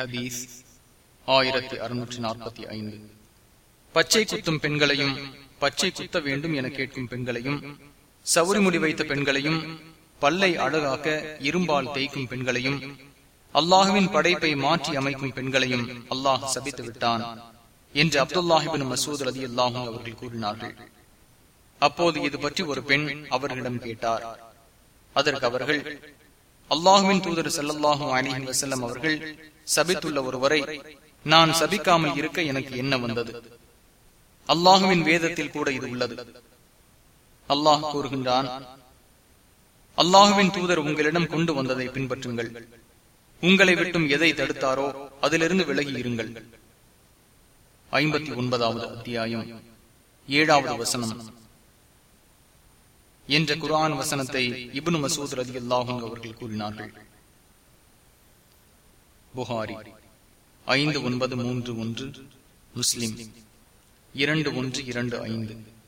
ஹதீஸ் ஆயிரத்தி அறுநூற்றி நாற்பத்தி ஐந்து. பச்சை குத்தும் பெண்களையும் பச்சை குத்த வேண்டும் என கேட்கும் பெண்களையும் சவுரி முடி வைத்த பெண்களையும் பல்லை அழகாக்க இரும்பால் தேய்க்கும் பெண்களையும் அல்லாஹுவின் படைப்பை மாற்றி அமைக்கும் பெண்களையும் அல்லாஹ் சபித்து விட்டான் என்று அப்துல்லாஹிபின் மசூத் அலி அல்லாஹும் அவர்கள் கூறினார்கள். அப்போது இது பற்றி ஒரு பெண் அவர்களிடம் கேட்டார். அதற்கு அவர்கள் அல்லாஹுவின் தூதர் செல்லல்லாஹும் அலிஹி வசல்லம் அவர்கள் சபித்துள்ள ஒருவரை நான் சபிக்காமல் இருக்க எனக்கு என்ன வந்தது? அல்லாஹுவின் வேதத்தில் கூட இது உள்ளது. அல்லாஹ் கூறுகின்றான் அல்லாஹுவின் தூதர் உங்களிடம் கொண்டு வந்ததை பின்பற்றுங்கள். உங்களை விட்டும் எதை தடுத்தாரோ அதிலிருந்து விலகி இருங்கள். ஐம்பத்தி ஒன்பதாவது அத்தியாயம் ஏழாவது வசனம். என்ற குரான் வசனத்தை இபுனு மசூத் ரதி அல்லாஹும் அவர்கள் கூறினார்கள். புகாரி. ஐந்து ஒன்பது மூன்று ஒன்று முஸ்லிம். இரண்டு ஒன்று இரண்டு ஐந்து.